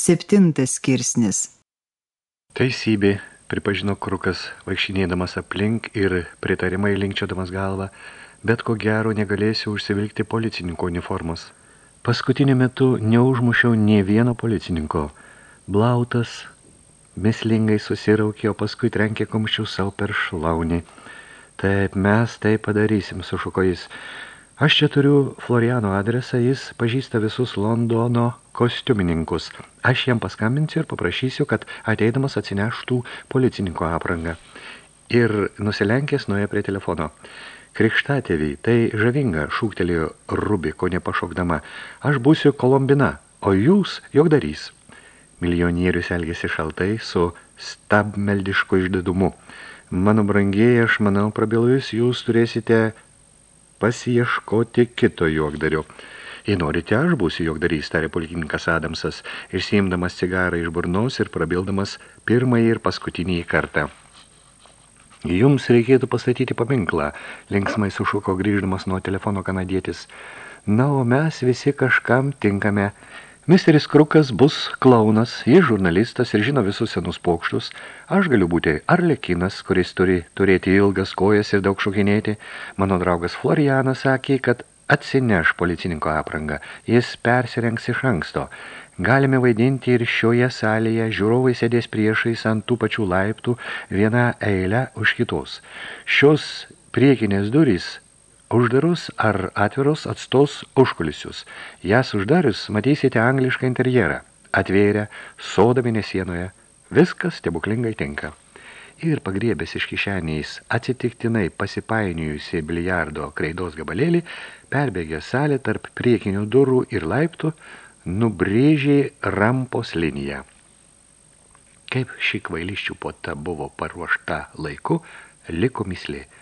Septintas skirsnis. Teisybė, pripažino Krukas, vaikšinėdamas aplink ir pritarimai linkčiodamas galvą, bet ko gero negalėsiu užsivilkti policininko uniformos. Paskutiniu metu neužmušiau nie vieno policininko. Blautas mislingai susiraukė, o paskui trenkė kumščių savo per šlaunį. Taip, mes tai padarysim, sušuko jis. Aš čia turiu Floriano adresą, jis pažįsta visus Londono kostiumininkus. Aš jam paskambinsiu ir paprašysiu, kad ateidamas atsineštų policininko aprangą. Ir nusilenkęs nuėjo prie telefono. Krikštatėviai, tai žavinga, šūktelėjo Rubi, ko nepašokdama. Aš būsiu Kolombina, o jūs jogdarys. Milijonierius elgėsi šaltai su stabmeldišku išdidumu. Mano brangieji, aš manau, prabilus, jūs turėsite pasieškoti kito juokdario. Jei norite, aš būsiu juokdarys, tarė pulkininkas Adamsas, išsiimdamas cigarą iš burnos ir prabildamas pirmąjį ir paskutinį kartą. Jums reikėtų pastatyti paminklą, linksmai sušuko grįždamas nuo telefono kanadietis. Na, o mes visi kažkam tinkame – Misteris Krukas bus klaunas, jis žurnalistas ir žino visus senus pokštus. Aš galiu būti arlekinas, kuris turi turėti ilgas kojas ir daug šokinėti. Mano draugas Florianas sakė, kad atsineš policininko aprangą. Jis persirengs iš anksto. Galime vaidinti ir šioje salėje, žiūrovai sėdės priešais ant tų pačių laiptų, vieną eilę už kitos. Šios priekinės durys Uždarus ar atvirus atstos užkulisius. Jas uždarius matysite anglišką interjerą. Atvėrę, sodą mėnesienoje. Viskas stebuklingai tinka. Ir pagriebęs iš kišeniais atsitiktinai pasipainiojusi biliardo kreidos gabalėlį, perbėgė salę tarp priekinių durų ir laiptų, nubrėžė rampos liniją. Kaip ši kvailiščių pota buvo paruošta laiku, liko mislė –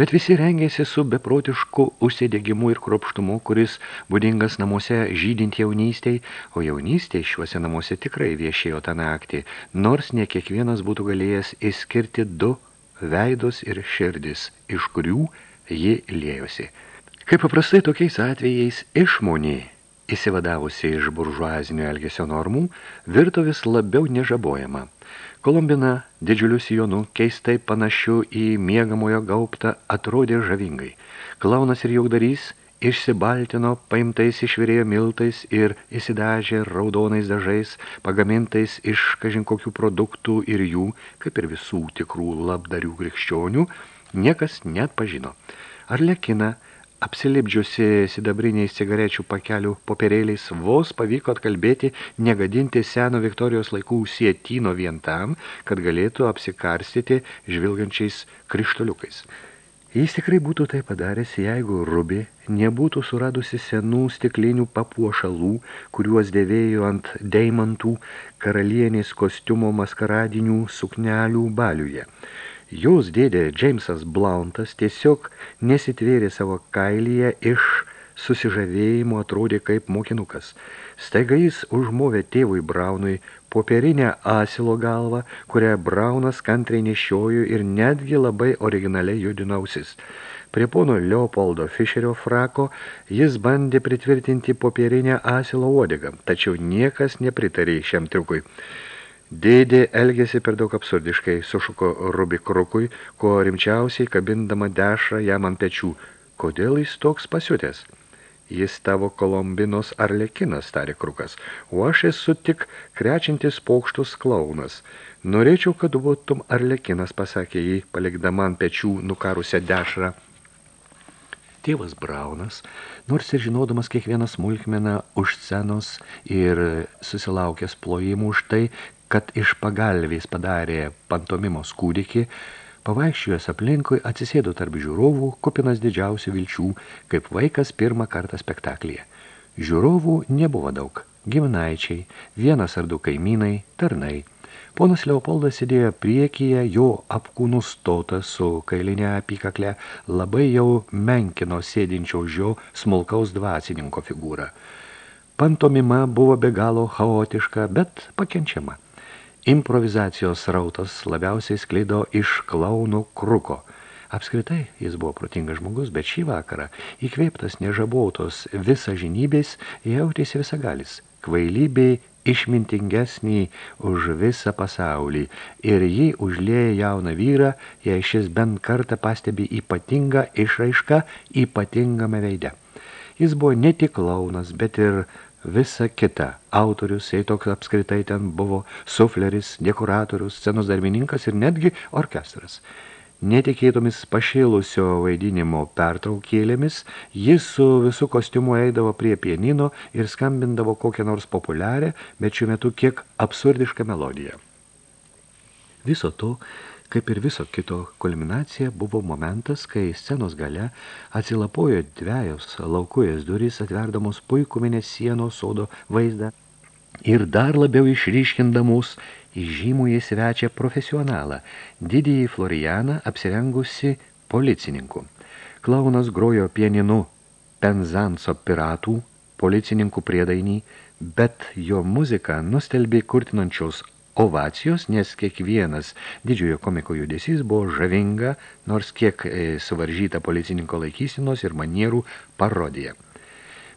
Bet visi rengėsi su beprotišku užsidėgimu ir kropštumu, kuris būdingas namuose žydint jaunystėj, o jaunystėj šiuose namuose tikrai viešėjo tą naktį, nors ne kiekvienas būtų galėjęs išskirti du veidus ir širdis, iš kurių ji lėjosi. Kaip paprastai tokiais atvejais išmonė, įsivadavusi iš buržuazinio elgesio normų, virto vis labiau nežabojama – Kolumbina didžiuliu sijonu, keistai panašiu į miegamojo gauptą, atrodė žavingai. Klaunas ir jaukdarys išsibaltino paimtais išvirėjo miltais ir įsidažė raudonais dažais, pagamintais iš kažin kokių produktų ir jų, kaip ir visų tikrų labdarių krikščionių, niekas net pažino. Ar lekina, Apsilipdžiusi sidabriniais cigarečių pakelių popierėliais vos pavyko atkalbėti negadinti seno Viktorijos laikų sietino vien tam, kad galėtų apsikarstyti žvilgančiais krištoliukais. Jis tikrai būtų tai padaręs, jeigu Rubi nebūtų suradusi senų stiklinių papuošalų, kuriuos dėvėjo ant deimantų karalienės kostiumo maskaradinių suknelių baliuje – Jos dėdė Džeimsas Blauntas tiesiog nesitvėrė savo kailyje iš susižavėjimo atrodė kaip mokinukas. Staiga jis užmovė tėvui Braunui popierinę asilo galvą, kurią Braunas kantriai nešiojo ir netgi labai originaliai judinausis. Prie pono Leopoldo Fischerio frako jis bandė pritvirtinti popierinę asilo uodegą, tačiau niekas nepritarė šiam triukui. Dėdė elgėsi per daug absurdiškai, sušuko Rubi Krukui, ko rimčiausiai kabindama dešrą jam ant pečių. Kodėl jis toks pasiutęs? Jis tavo kolombinos arlekinas, tarė Krukas, o aš esu tik krečiantis paukštus klaunas. Norėčiau, kad būtum arlekinas, pasakė jį, palikdama ant pečių nukarusią dešrą. Tėvas Braunas, nors ir žinodamas kiekvieną smulkmeną už scenos ir susilaukęs plojimų už tai, kad iš pagalvės padarė pantomimos kūdikį, pavaikščiojęs aplinkui atsisėdo tarp žiūrovų, kupinas didžiausių vilčių, kaip vaikas pirmą kartą spektaklyje. Žiūrovų nebuvo daug. Giminaičiai, vienas ar du kaimynai, tarnai. Ponas Leopoldas sėdėjo priekyje, jo apkūnus stotas su kailinė apykakle labai jau menkino sėdinčio žio smulkaus dvasininko figūrą. Pantomima buvo be galo chaotiška, bet pakenčiama. Improvizacijos rautas labiausiai sklido iš klaunų kruko. Apskritai jis buvo protingas žmogus, bet šį vakarą įkvėptas nežabautos visą žinybės jautėsi visagalis. Kvailybei išmintingesnį už visą pasaulį ir jį užlėja jauną vyrą, jei šis bent kartą pastebi ypatingą išraišką ypatingame veide. Jis buvo ne tik launas, bet ir visa kita. Autorius, jei toks apskritai ten buvo, sufleris, dekoratorius, scenos darbininkas ir netgi orkestras. Netikėtomis pašėlusio vaidinimo pertraukėlėmis jis su visu kostiumu eidavo prie pienino ir skambindavo kokią nors populiarę, bet šiuo metu kiek absurdišką melodiją. Viso to, kaip ir viso kito kulminacija, buvo momentas, kai scenos gale atsilapojo dviejos laukujas durys atverdamos puikų mėnesienos sodo vaizdą ir dar labiau išryškindamos įžymų į svečią profesionalą, didįjį Florianą apsirengusi policininku. Klaunas grojo pieninu Penzanso piratų, policininkų priedainį, bet jo muzika nustelbė kurtinančios ovacijos, nes kiekvienas didžiojo komiko judesys buvo žavinga, nors kiek e, suvaržyta policininko laikysinos ir manierų parodija.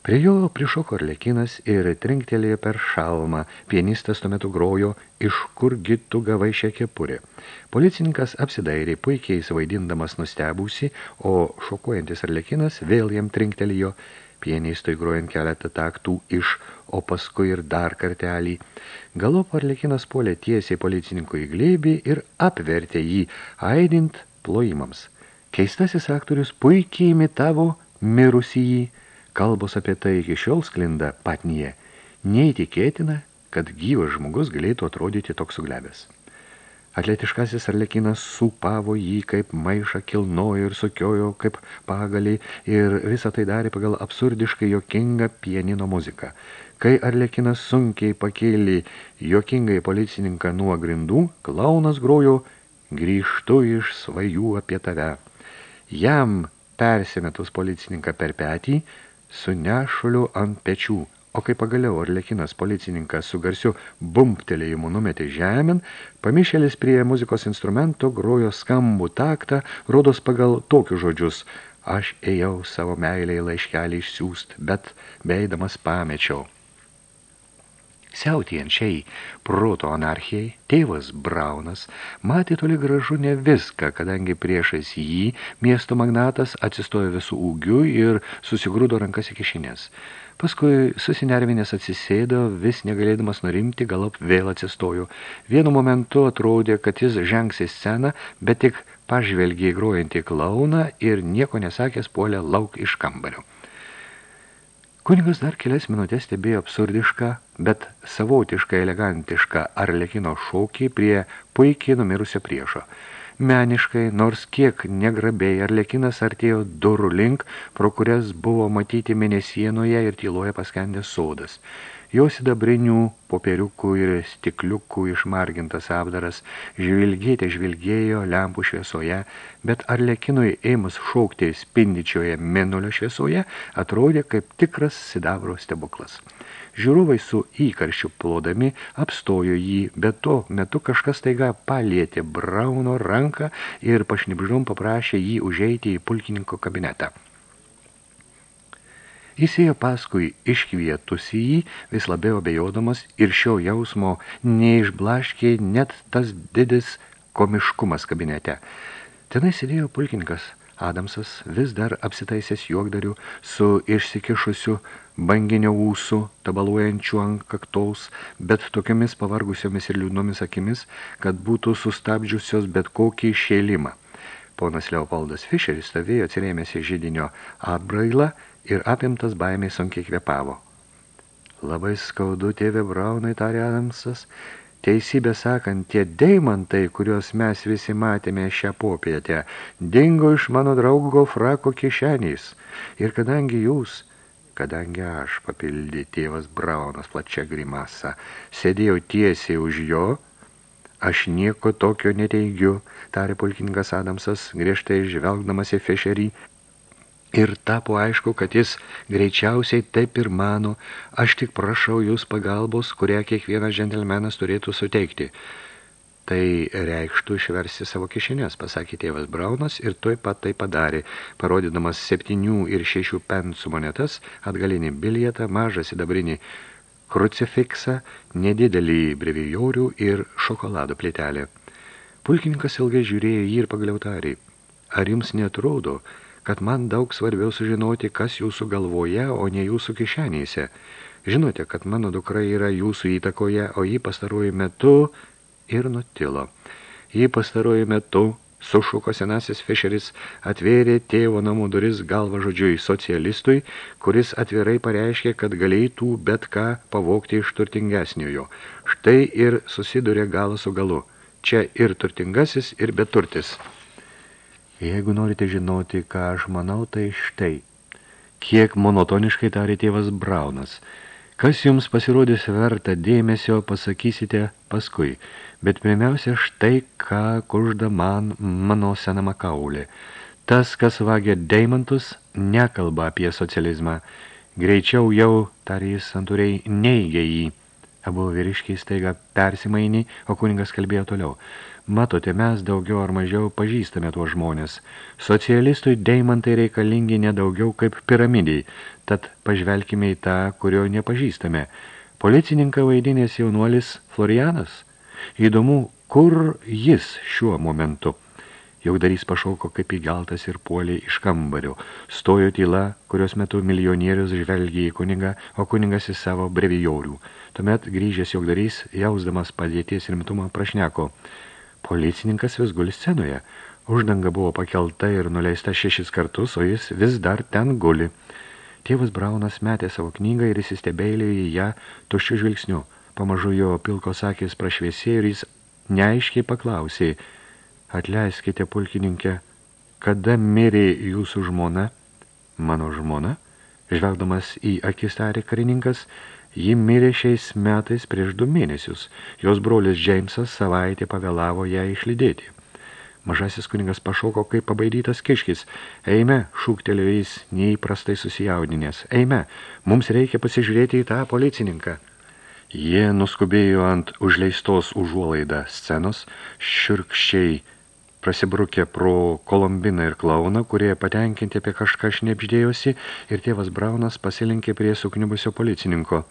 Prie jo prišoko arlekinas ir trinktelėjo per šalmą. Pianistas tuo metu grojo, iš kurgi tu gavai šią kepurę. Policininkas apsidairė, puikiai įsivaidindamas nustebusi, o šokuojantis arlekinas vėl jam trinktelėjo, pianistui grojant keletą taktų iš, o paskui ir dar kartelį. Galop arlekinas puolė tiesiai policininkų į glėbį ir apvertė jį, aidint plojimams. Keistasis aktorius puikiai imitavo mirusį jį, Kalbos apie tai iki šiol sklinda patnyje. Neįtikėtina, kad gyvas žmogus galėtų atrodyti toks suglebęs. Atletiškasis arlekinas supavo jį kaip maišą, kilnojo ir sukiojo kaip pagalį ir visą tai darė pagal absurdiškai jokingą pienino muziką. Kai arlekinas sunkiai pakėlė jokingai policininką nuo grindų, klaunas grojo grįžtu iš svajų apie tave. Jam persimetus policininką per petį, su nešuliu ant pečių, o kai pagaliau arlekinas policininkas su garsiu bumptelėjimu numetė žemėn, pamišėlis prie muzikos instrumento grojo skambų taktą, rodos pagal tokius žodžius – aš ėjau savo meilėje laiškelį išsiųst, bet beidamas pamečiau. Siautienčiai proto anarchijai, tėvas Braunas matė toli gražu ne viską, kadangi priešais jį miesto magnatas atsistojo visų ūgių ir susigrūdo rankas į kišinės. Paskui susinervinės atsisėdo, vis negalėdamas nurimti, galop vėl atsistojo. Vienu momentu atrodė, kad jis žengs į sceną, bet tik pažvelgė grojantį klauną ir nieko nesakęs puolė lauk iš kambario. Kunigas dar kelias minutės stebėjo absurdišką, bet savotišką elegantišką arlekino šaukį prie puikiai numirusio priešo. Meniškai, nors kiek negrabiai, arlekinas artėjo durų link, pro kurias buvo matyti mėnesienoje ir tyloje paskendęs sodas. Jo sidabrinių, popieriukų ir stikliukų išmargintas apdaras žvilgėte žvilgėjo lempų šviesoje, bet arlekinui ėmus šaukti spindičioje menulio šviesoje atrodė kaip tikras sidabro stebuklas. Žiūrovai su įkarščiu plodami apstojo jį, bet to metu kažkas taiga palietė Brauno ranką ir pašnibždom paprašė jį užeiti į pulkininko kabinetą. Jis ėjo paskui iškvietusi jį, vis labiau abejodamas ir šio jausmo neišblaškė net tas didis komiškumas kabinete. Tenai sėdėjo pulkininkas Adamsas, vis dar apsitaisęs juokdariu, su išsikišusiu banginio ūsų, tabaluojančiu ant kaktaus, bet tokiamis pavargusiomis ir liūdnomis akimis, kad būtų sustabdžiusios bet kokį šėlimą. Ponas Leopoldas Fischeris stovėjo atsirėmėsi žydinio atbrailą ir apimtas baimiai sunkiai kvepavo. Labai skaudu, tėvė Braunai, tarė Adamsas, teisybę sakant, tie deimantai, kuriuos mes visi matėme šią popietę, dingo iš mano draugo frako kišeniais. Ir kadangi jūs, kadangi aš, papildė tėvas Braunas plačia grimasa, sėdėjau tiesiai už jo, Aš nieko tokio neteigiu, tarė pulkininkas Adamsas, griežtai žvelgdamas į Fešerį, Ir tapo aišku, kad jis greičiausiai taip ir mano, aš tik prašau jūs pagalbos, kurią kiekvienas džentelmenas turėtų suteikti. Tai reikštų išversti savo kišenės, pasakė tėvas Braunas ir tuoj pat tai padarė, parodydamas septynių ir šešių pensų monetas, atgalinį bilietą, mažą sidabrinį krucifiksą, nedidelį brevijorių ir šokolado plėtelę. Pulkininkas ilgai žiūrėjo jį ir pagaliau tarė. Ar jums netrodo, kad man daug svarbiau sužinoti, kas jūsų galvoje, o ne jūsų kišenėse? Žinote, kad mano dukra yra jūsų įtakoje, o jį pastaruoju metu ir nutilo. Jį pastaruoju metu sušuko senasis Fischeris, atvėrė tėvo namų duris galva žodžiui socialistui, kuris atvirai pareiškė, kad galėtų bet ką pavokti iš turtingesniojo. Štai ir susidurė galą su galu. Čia ir turtingasis, ir beturtis. Jeigu norite žinoti, ką aš manau, tai štai. Kiek monotoniškai tarė tėvas Braunas. Kas jums pasirodys verta dėmesio, pasakysite paskui – bet pirmiausia štai ką kužda man mano senama kaulė. Tas, kas vagia deimantus, nekalba apie socializmą. Greičiau jau, tarė jis santūriai, neigia jį. Abu vyriškiai staiga persimainį, o kuningas kalbėjo toliau. Matote, mes daugiau ar mažiau pažįstame tuos žmonės. Socialistui deimantai reikalingi nedaugiau kaip piramidai, tad pažvelkime į tą, kurio nepažįstame. Policininką vaidinės jaunuolis Florianas – Įdomu, kur jis šiuo momentu. Jaukdarys pašauko kaip įgeltas ir puolė iš kambario. Stojo tyla, kurios metu milijonierius žvelgė į kunigą, o kuningas į savo brevijorių. Tuomet grįžęs jaukdarys, jausdamas padėties rimtumą, prašneko. Policininkas vis guli scenoje. Uždanga buvo pakelta ir nuleista šešis kartus, o jis vis dar ten guli. Tėvas Braunas metė savo knygą ir įsistebėlė į ją tuščiu žvilgsniu. Pamažu jo pilkos akės prašviesėjo ir jis neaiškiai paklausė, atleiskite, pulkininkė, kada mirė jūsų žmona? Mano žmona? Žvelgdamas į akis tarė karininkas, ji mirė šiais metais prieš du mėnesius. Jos brolis Džeimsas savaitę pavėlavo ją išlydėti. Mažasis kuningas pašoko kaip pabaidytas kiškis. Eime, šūktelėjo jis neįprastai susijaudinės. Eime, mums reikia pasižiūrėti į tą policininką. Jie nuskubėjo ant užleistos užuolaidą scenos, širkščiai prasibrukė pro Kolombiną ir Klauną, kurie patenkinti apie kažką šnepždėjosi, ir tėvas Braunas pasilinkė prie sukniubusio policininko.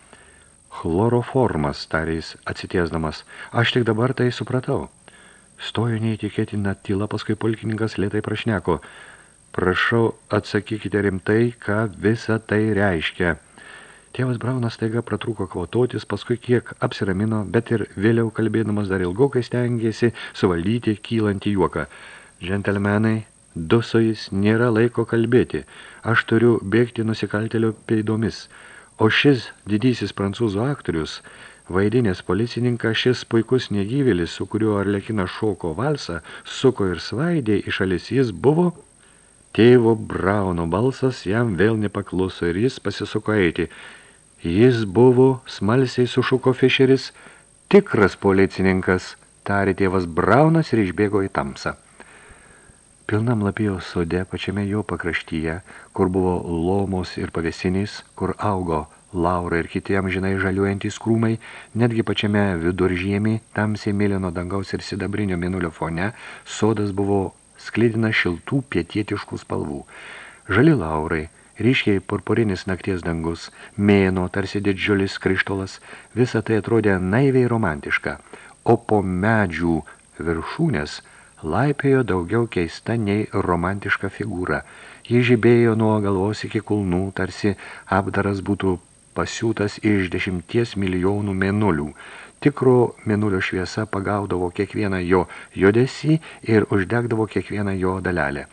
Chloroformas, tarės atsitiesdamas, aš tik dabar tai supratau. Stojo neįtikėtina tyla, paskui pulkininkas lėtai prašneko. Prašau, atsakykite rimtai, ką visa tai reiškia. Tėvas Braunas taiga pratrūko kvatotis, paskui kiek apsiramino, bet ir vėliau kalbėdamas dar ilgokai stengėsi suvaldyti kylantį juoką. Džentelmenai, dusojais nėra laiko kalbėti. Aš turiu bėgti nusikaltelio peidomis. O šis didysis prancūzų aktorius, vaidinės policininkas, šis puikus negyvėlis, su kuriuo Arlekina šoko valsą, suko ir svaidė į šalis, jis buvo... Tėvo Brauno balsas jam vėl nepakluso ir jis pasisuko eiti. Jis buvo, smalsiai sušuko Fischeris, tikras policininkas, tarė tėvas Braunas ir išbėgo į tamsą. Pilnam lapėjo sode, pačiame jo pakraštyje, kur buvo lomos ir pavėsinys, kur augo laura ir kiti amžinai žaliuojantys krūmai, netgi pačiame viduržiemį, tamsiai mėlyno dangaus ir sidabrinio mėnulio fone, sodas buvo sklidina šiltų pietietiškų spalvų. Žali laurai, ryškiai purpurinis nakties dangus, mėno, tarsi didžiulis krištolas, visa tai atrodė naiviai romantiška, o po medžių viršūnės laipėjo daugiau keista nei romantiška figūra. Ji žibėjo nuo galvos iki kulnų, tarsi apdaras būtų pasiūtas iš dešimties milijonų mėnulių. Tikro mėnulio šviesa pagaudavo kiekvieną jo jodesį ir uždegdavo kiekvieną jo dalelę.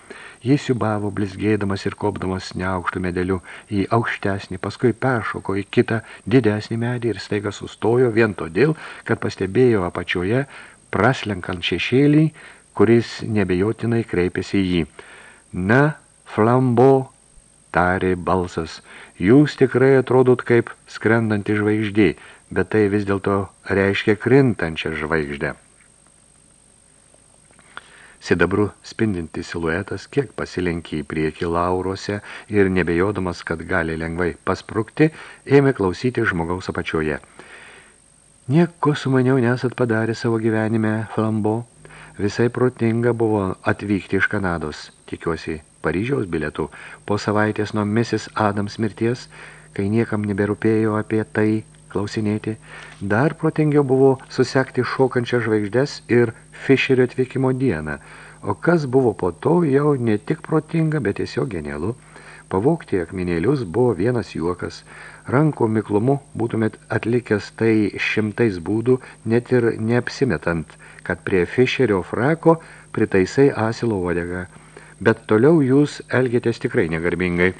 Jis siubavo, blizgėdamas ir kopdamas neaukštų medeliu į aukštesnį, paskui peršoko į kitą didesnį medį ir staiga sustojo vien todėl, kad pastebėjo apačioje praslenkant šešėlį, kuris nebejotinai kreipėsi į jį. Na, flambo, tarė balsas, jūs tikrai atrodot kaip skrendanti žvaigždė, bet tai vis dėlto reiškia krintančią žvaigždę. Sidabru spindinti siluetas kiek pasilenkė į priekį lauruose ir nebejodamas, kad gali lengvai pasprukti, ėmė klausyti žmogaus apačioje. Nieko sumaniau nesat padarę savo gyvenime, Flambo. Visai protinga buvo atvykti iš Kanados, tikiuosi, Paryžiaus bilietų, po savaitės nuo Mrs. Adams mirties, kai niekam neberūpėjo apie tai, klausinėti. Dar protingiau buvo susekti šokančią žvaigždės ir Fischerio atvykimo dieną. O kas buvo po to, jau ne tik protinga, bet tiesiog genialu. Pavokti akmenėlius buvo vienas juokas. Rankų miklumu būtumėt atlikęs tai šimtais būdų, net ir neapsimetant, kad prie Fischerio frako pritaisai asilo uodegą. Bet toliau jūs elgėtės tikrai negarbingai.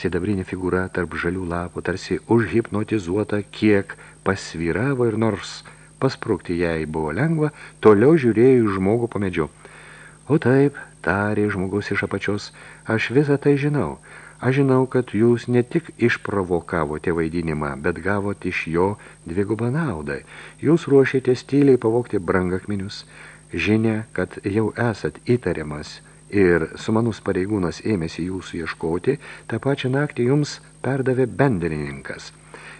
Sidabrinė figūra tarp žalių lapų, tarsi užhipnotizuota, kiek pasvyravo ir nors pasprūkti jai buvo lengva, toliau žiūrėjo į žmogų po medžiu. O taip, tarė žmogus iš apačios, aš visą tai žinau. Aš žinau, kad jūs ne tik išprovokavote vaidinimą, bet gavot iš jo dvigubą naudą. Jūs ruošėte tyliai pavokti brangakminius. Žinia, kad jau esat įtariamas – ir sumanus pareigūnas ėmėsi jūsų ieškoti, tą pačią naktį jums perdavė bendrininkas.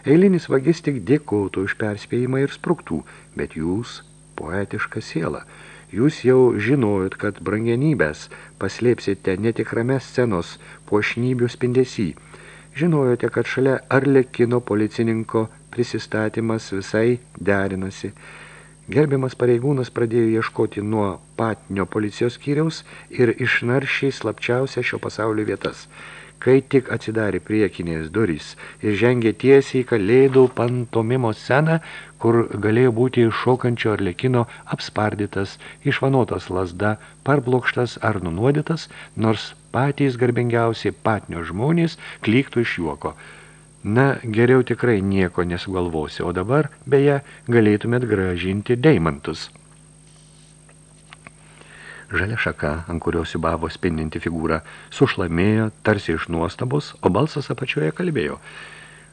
Eilinis vagis tik dėkotų už perspėjimą ir spruktų, bet jūs poetiška siela. Jūs jau žinojot, kad brangenybės paslėpsite netikrame scenos puošnybių spindesy. Žinojote, kad šalia Arlekino policininko prisistatymas visai derinasi – Gerbiamas pareigūnas pradėjo ieškoti nuo patnio policijos skyriaus ir išnaršiai slapčiausia šio pasaulio vietas. Kai tik atsidarė priekinės durys ir žengė tiesiai į kalėdų pantomimo sceną, kur galėjo būti šokančio arlekino apspardytas, išvanotas lasda, parblokštas ar nunuodytas, nors patys garbingiausi patnio žmonės klyktų iš juoko – Na, geriau tikrai nieko nesugalvosi, o dabar, beje, galėtumėt gražinti deimantus. Žalia šaka, ant kurios įbavo spindinti figūrą, sušlamėjo tarsi iš nuostabos, o balsas apačioje kalbėjo.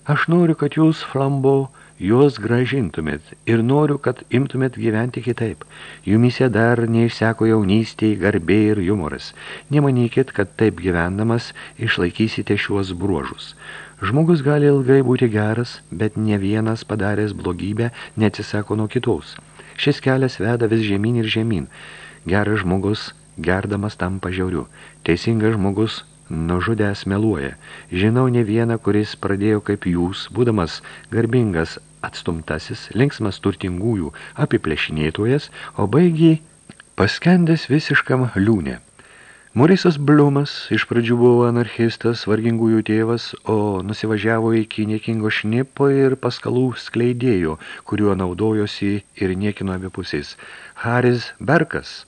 Aš noriu, kad jūs, flambo, juos gražintumėt ir noriu, kad imtumėt gyventi kitaip. Jumise dar neišseko jaunystėj, garbė ir jumoras. Nemanykit, kad taip gyvendamas išlaikysite šiuos bruožus. Žmogus gali ilgai būti geras, bet ne vienas padaręs blogybę neatsisako nuo kitos. Šis kelias veda vis žemyn ir žemyn. Geras žmogus gerdamas tampa žiauriu. Teisingas žmogus nužudęs meluoja. Žinau ne vieną, kuris pradėjo kaip jūs, būdamas garbingas atstumtasis, linksmas turtingųjų apiplešinėtojas, o baigiai paskendęs visiškam liūnė. Morisas Bliumas iš pradžių buvo anarchistas, vargingųjų tėvas, o nusivažiavo iki niekingo šnipo ir paskalų skleidėjo, kuriuo naudojosi ir niekino abipusis. Haris Berkas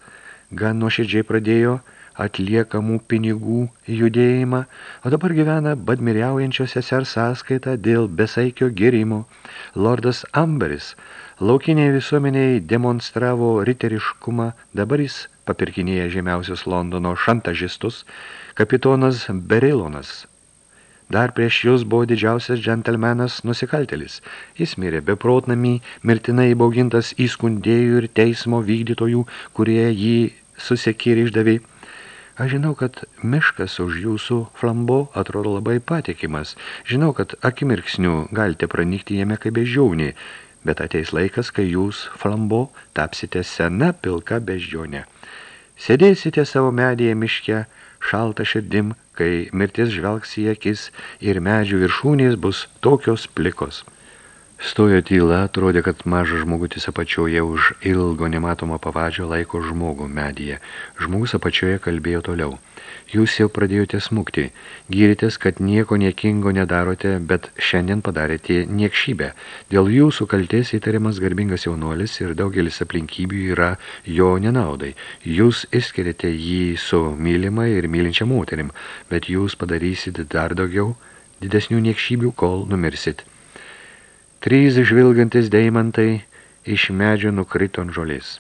gan nuoširdžiai pradėjo atliekamų pinigų judėjimą, o dabar gyvena badmiriaujančios sesers sąskaitą dėl besaikio gerimo. Lordas Amberis laukiniai visuomeniai demonstravo riteriškumą, dabar jis papirkinėja žemiausius Londono šantažistus, kapitonas Berilonas. Dar prieš jūs buvo didžiausias džentelmenas nusikaltelis. Jis mirė beprotnamį, mirtinai baugintas įskundėjų ir teismo vykdytojų, kurie jį susekė ir išdavė. Aš žinau, kad miškas už jūsų flambo atrodo labai patikimas. Žinau, kad akimirksnių galite pranikti jame kaip beždžiaunį, bet ateis laikas, kai jūs, flambo, tapsite sena pilka beždžionė. Sėdėsite savo medyje miške, šalta širdim, kai mirtis žvelgs į akis ir medžių viršūnės bus tokios plikos. Stojo tyla, atrodė, kad mažas žmogutis apačioje už ilgo nematomo pavadžio laiko žmogų medyje. Žmogus apačioje kalbėjo toliau – Jūs jau pradėjote smukti, gyritės, kad nieko niekingo nedarote, bet šiandien padarėte niekšybę. Dėl jūsų kaltės įtariamas garbingas jaunuolis ir daugelis aplinkybių yra jo nenaudai. Jūs išskiriate jį su mylima ir mylinčia moterim, bet jūs padarysit dar daugiau didesnių niekšybių, kol numirsit. Trys žvilgantis deimantai iš medžio nukrito ant žolės.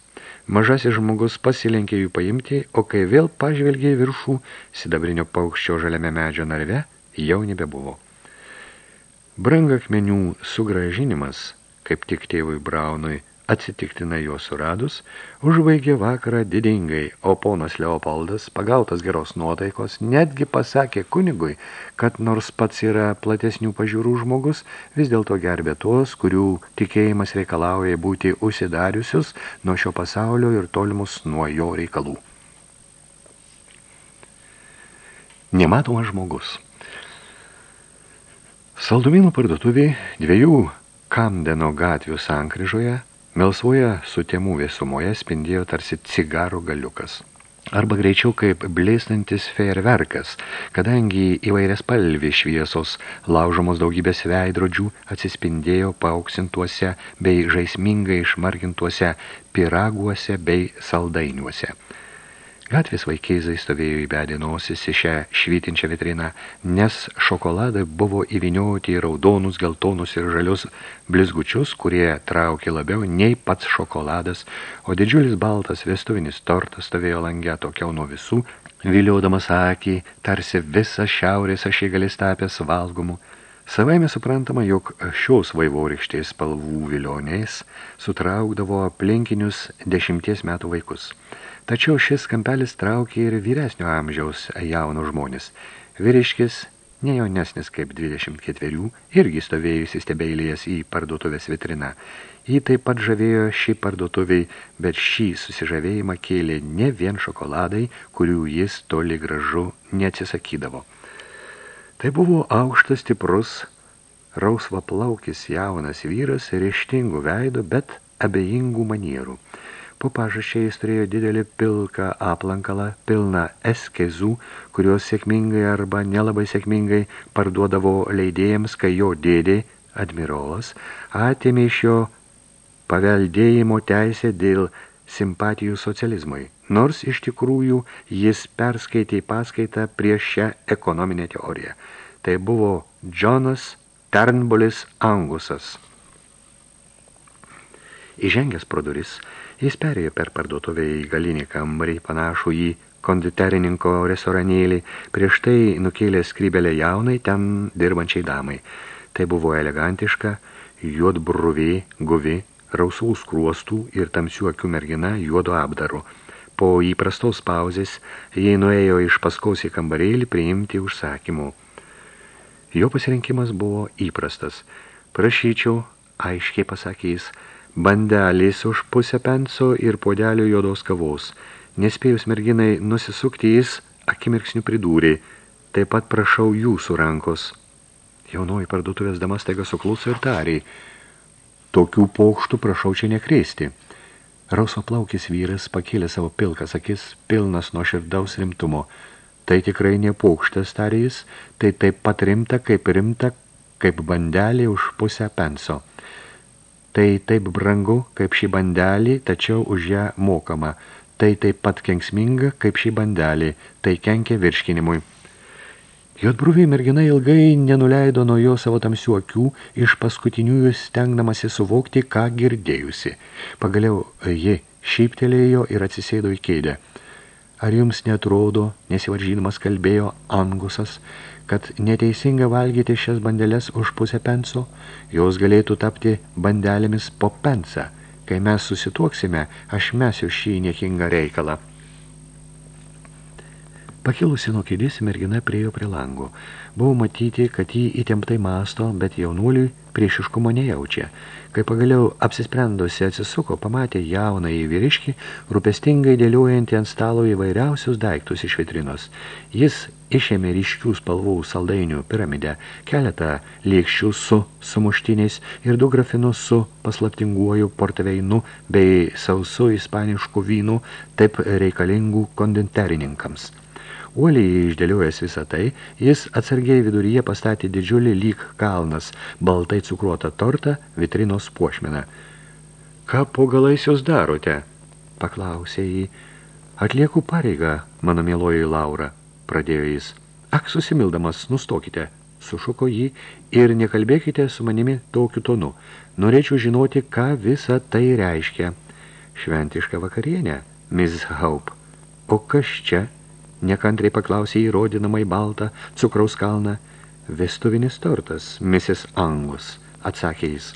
Mažasis žmogus pasilenkė jų paimti, o kai vėl pažvelgė viršų, sidabrinio paukščio žaliame medžio narve jau nebebuvo. Brangakmenių sugražinimas, kaip tik tėvui Braunui, atsitiktinai juos suradus, užbaigė vakarą didingai, o ponas Leopoldas, pagautas geros nuotaikos, netgi pasakė kunigui, kad nors pats yra platesnių pažiūrų žmogus, vis dėlto gerbė tuos, kurių tikėjimas reikalauja būti užsidariusius nuo šio pasaulio ir tolimus nuo jo reikalų. Nematomas žmogus. Saldumynų parduotuvė dviejų Kamdeno gatvių sankryžoje, melsvoje sutemų vėsumoje spindėjo tarsi cigaro galiukas arba greičiau kaip blėstantis fejerverkas, kadangi įvairias palvi šviesos laužomos daugybės veidrodžių atsispindėjo paauksintuose bei žaismingai išmargintuose piraguose bei saldainiuose. Gatvės vaikėzai stovėjo įbedę nosis į šią švytinčią vitriną, nes šokoladai buvo įvinioti į raudonus, geltonus ir žalius blizgučius, kurie traukė labiau nei pats šokoladas, o didžiulis baltas vestuvinis tortas stovėjo lange tokiau nuo visų, viliodamas akį, tarsi visas šiaurės ašigalis tapęs valgomų. Savaime suprantama, jog šios vaivorykštės spalvų vilioniais sutraukdavo aplinkinius dešimties metų vaikus – Tačiau šis kampelis traukė ir vyresnio amžiaus jaunų žmonės. Vyriškis, ne jaunesnis kaip 24, irgi stovėjusi stebeilijas į parduotuvės vitriną. Jį taip pat žavėjo šį parduotuviai, bet šį susižavėjimą kėlė ne vien šokoladai, kurių jis toli gražu neatsisakydavo. Tai buvo aukštas, stiprus, rausvaplaukis jaunas vyras, ryštingų veido, bet abejingų manierų – Po pažašiais turėjo didelį pilką aplankalą, pilną eskizų, kurios sėkmingai arba nelabai sėkmingai parduodavo leidėjams, kai jo dėdė, admirolas, atėmė iš jo paveldėjimo teisę dėl simpatijų socializmui, nors iš tikrųjų jis perskaitė paskaitą prieš šią ekonominę teoriją. Tai buvo Jonas Turnbulis Angusas. Įžengęs pro duris, Jis perėjo per parduotuvę į galinį kambarį, panašų į konditerininko restoranėlį, prieš tai nukėlė skrybelę jaunai ten dirbančiai damai. Tai buvo elegantiška, juodbruvė, guvi, rausų skruostų ir tamsių akių mergina juodo apdaru. Po įprastos pauzės jie nuėjo iš paskaus į kambarėlį priimti užsakymų. Jo pasirinkimas buvo įprastas. Prašyčiau, aiškiai pasakė jis, bandelės už pusę penso ir podelio juodos kavos. Nespėjus merginai nusisukti jis, akimirksnių pridūrė, taip pat prašau jūsų rankos. Jaunoji parduotuvės dama staiga sukluso ir tarė, tokių paukštų prašau čia nekrėsti. Rauso plaukis vyras pakėlė savo pilkas akis, pilnas nuo širdaus rimtumo. Tai tikrai ne paukštas, tarė jis, tai taip pat rimta, kaip rimta, kaip bandelė už pusę penso. Tai taip brangu, kaip šį bandelį, tačiau už ją mokama. Tai taip pat kenksminga, kaip šį bandelį, tai kenkia virškinimui. Jotbruviai mergina ilgai nenuleido nuo jo savo tamsių akių, iš paskutiniųjų stengdamasi suvokti, ką girdėjusi. Pagaliau ji šyptelėjo ir atsisėdo į kėdę. Ar jums netrodo, nesivaržydamas kalbėjo Angusas, kad neteisinga valgyti šias bandelės už pusę penso, jos galėtų tapti bandelėmis po pensą. Kai mes susituoksime, aš mesiu šį niekingą reikalą. Pakilusi nuo kėdės, mergina priejo prie lango. Buvo matyti, kad jį įtemptai masto, bet jaunuoliui priešiškumo nejaučia. Kai pagaliau apsisprendusi atsisuko, pamatė jauną į vyriškį, rūpestingai dėliojantį ant stalo įvairiausius daiktus iš vitrinos. Jis išėmė ryškių spalvų saldainių piramidę, keletą lėkščių su sumuštiniais ir du grafinus su paslaptinguoju portveinu bei sausu ispanišku vynu, taip reikalingų kondenterininkams. Uoliai išdėliojęs visą tai, jis atsargiai viduryje pastatė didžiulį lyg kalnas, baltai cukruotą tortą, vitrinos puošmeną. Ką po galais jūs darote? Paklausė jį. Atlieku pareigą, mano mieloji Laura, pradėjo jis. Ak, susimildamas, nustokite, sušuko jį ir nekalbėkite su manimi tokiu tonu. Norėčiau žinoti, ką visa tai reiškia. Šventiška vakarienė, Miss Hope. O kas čia? Nekantrai paklausė įrodinamai baltą cukraus kalną. Vestuvinis tortas, Mrs. Angus, atsakė jis.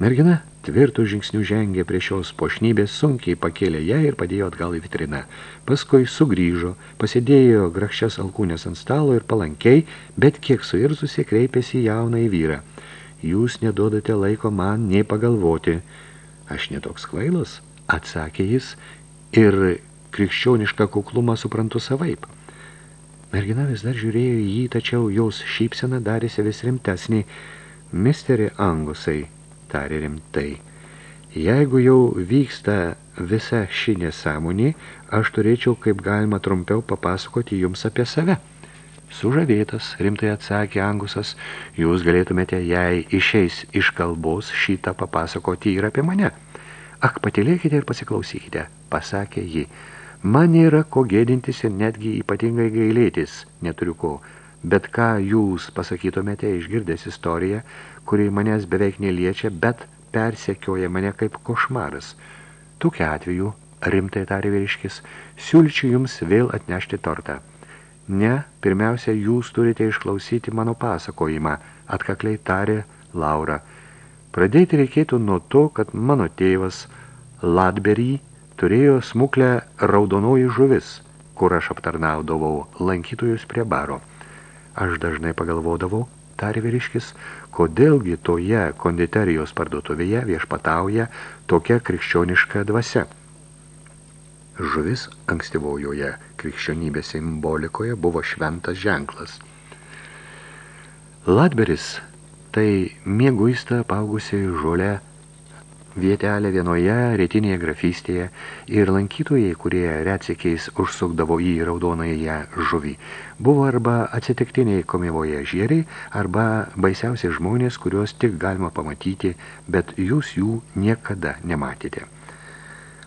Mergina tvirtų žingsnių žengė prie šios pošnybės, sunkiai pakėlė ją ir padėjo atgal į vitriną. Paskui sugrįžo, pasidėjo grakščias alkūnės ant stalo ir palankiai, bet kiek suirzusi kreipėsi jauną į vyrą. Jūs neduodate laiko man nei pagalvoti. Aš netoks kvailas, atsakė jis ir krikščionišką kuklumą suprantu savaip. Mergina vis dar žiūrėjo į jį, tačiau jaus šypsena darėsi vis rimtesnį. Misteri Angusai, tarė rimtai. Jeigu jau vyksta visa ši nesąmonė, aš turėčiau kaip galima trumpiau papasakoti jums apie save. Sužavėtas, rimtai atsakė Angusas, jūs galėtumėte, jei išeis iš kalbos, šitą papasakoti ir apie mane. Ak, patilėkite ir pasiklausykite, pasakė ji. Man yra ko gėdintis ir netgi ypatingai gailėtis, neturiu ko. Bet ką jūs pasakytumėte išgirdęs istoriją, kuri manęs beveik neliečia, bet persekioja mane kaip košmaras. Tokia atveju, rimtai tarė vyriškis, siūlyčiau jums vėl atnešti tortą. Ne, pirmiausia, jūs turite išklausyti mano pasakojimą, atkakliai tarė Laura. Pradėti reikėtų nuo to, kad mano tėvas Ladberį turėjo smuklę raudonoji žuvis, kur aš aptarnaudavau lankytojus prie baro. Aš dažnai pagalvodavau, tarė vyriškis, kodėlgi toje konditerijos parduotuvėje viešpatauja tokia krikščioniška dvasia. Žuvis ankstyvojoje krikščionybės simbolikoje buvo šventas ženklas. Ladberis tai mieguista paugusi žolė vietelę vienoje rytinėje grafystėje ir lankytojai, kurie retsikiais užsukdavo į raudonąją žuvį, buvo arba atsitiktiniai komivoje žieriai, arba baisiausiai žmonės, kuriuos tik galima pamatyti, bet jūs jų niekada nematėte.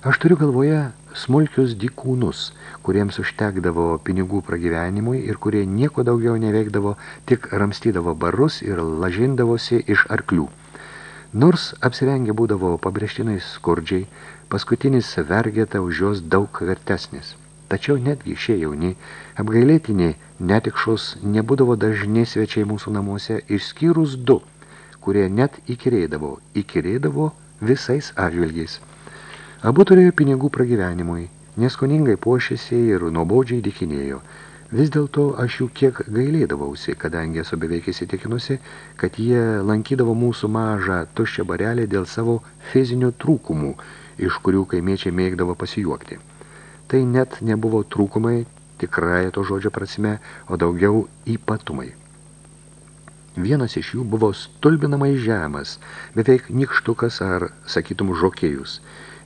Aš turiu galvoje smulkius dykūnus, kuriems užtekdavo pinigų pragyvenimui ir kurie nieko daugiau neveikdavo, tik ramstydavo barus ir lažindavosi iš arklių. Nors apsirengę būdavo pabrėžtinai skurdžiai, paskutinis vergeta už jos daug vertesnis. Tačiau netgi šie jauni, apgailėtiniai netikšus nebūdavo dažni svečiai mūsų namuose, išskyrus du, kurie net įkirėdavo, įkirėdavo visais atžvilgiais. Abu turėjo pinigų pragyvenimui, neskoningai puošėsi ir nuobaudžiai dikinėjo – Vis dėlto aš jų kiek gailėdavausi, kadangi esu beveik įsitikinusi, kad jie lankydavo mūsų mažą tuščią barelį dėl savo fizinių trūkumų, iš kurių kaimiečiai mėgdavo pasijuokti. Tai net nebuvo trūkumai tikrąją to žodžio prasme, o daugiau ypatumai. Vienas iš jų buvo stulbinamai žemas, beveik nikštukas ar, sakytum, žokėjus.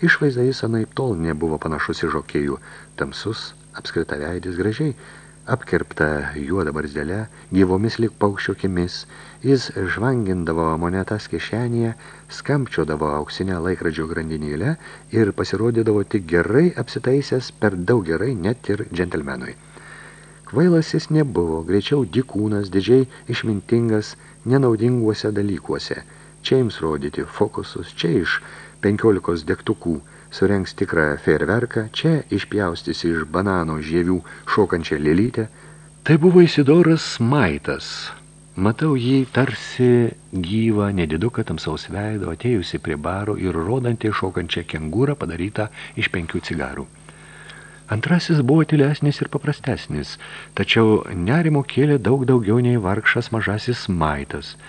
Išvaizda jis anaip tol nebuvo panašus į žokėjų, tamsus, apskrita veidis gražiai, apkirpta juoda barzdelė, gyvomis lik paukščio kimis, jis žvangindavo monetas kišenėje, skamčiodavo auksinę laikradžio grandinėlę ir pasirodydavo tik gerai apsitaisęs per daug gerai net ir džentelmenui. Kvailas jis nebuvo, greičiau dikūnas, didžiai išmintingas, nenaudinguose dalykuose. Čia jums rodyti fokusus, čia iš penkiolikos degtukų – surengs tikrą fejerverką, čia išpjaustys iš banano žievių šokančią lėlytę. Tai buvo Isidoras Maitas. Matau jį tarsi gyvą, nediduką tamsaus veido, atėjusi prie baro ir rodantį šokančią kengūrą padarytą iš penkių cigarų. Antrasis buvo tylesnis ir paprastesnis, tačiau nerimo kėlė daug daugiau nei vargšas mažasis Maitas –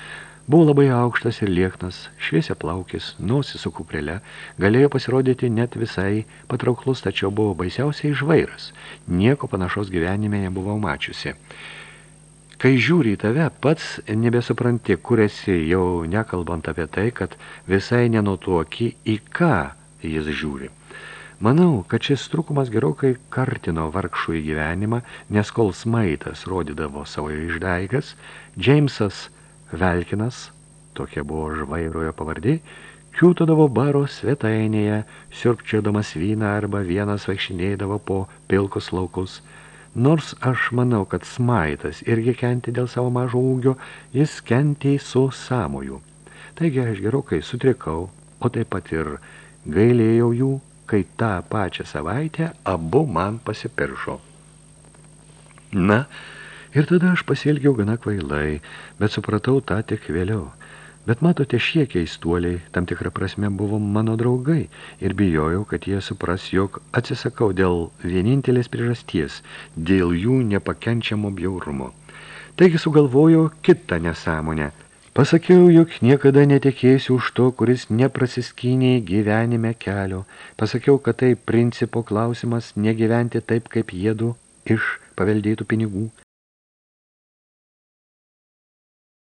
Buvo labai aukštas ir lieknas, šviesia plaukis, nosis su kuprele, galėjo pasirodyti net visai patrauklus, tačiau buvo baisiausiai žvairas. Nieko panašaus gyvenime nebuvau mačiusi. Kai žiūri į tave, pats nebesupranti, kur esi, jau nekalbant apie tai, kad visai nenutuoki, į ką jis žiūri. Manau, kad šis trūkumas gerokai kartino vargšų į gyvenimą, nes kol smaitas rodydavo savo išdaigas, Džeimsas – Velkinas, tokia buvo žvairojo pavardė, kiūtodavo baro svetainėje, siurpčiodamas vyną arba vienas vaikšinėdavo po pilkus laukus. Nors aš manau, kad smaitas irgi kenti dėl savo mažo ūgio, jis kentė su samoju. Taigi aš gerokai sutrikau, o taip pat ir gailėjau jų, kai tą pačią savaitę abu man pasipiršo. Na, Ir tada aš pasielgiau gana kvailai, bet supratau tą tik vėliau. Bet matote, šie keistuoliai tam tikrą prasme buvo mano draugai ir bijojau, kad jie supras, jog atsisakau dėl vienintelės priežasties, dėl jų nepakenčiamo bjaurumo. Taigi sugalvojau kitą nesąmonę. Pasakiau, jog niekada netekėsiu už to, kuris neprasiskynė gyvenime kelio. Pasakiau, kad tai principo klausimas negyventi taip, kaip jėdu iš paveldėtų pinigų –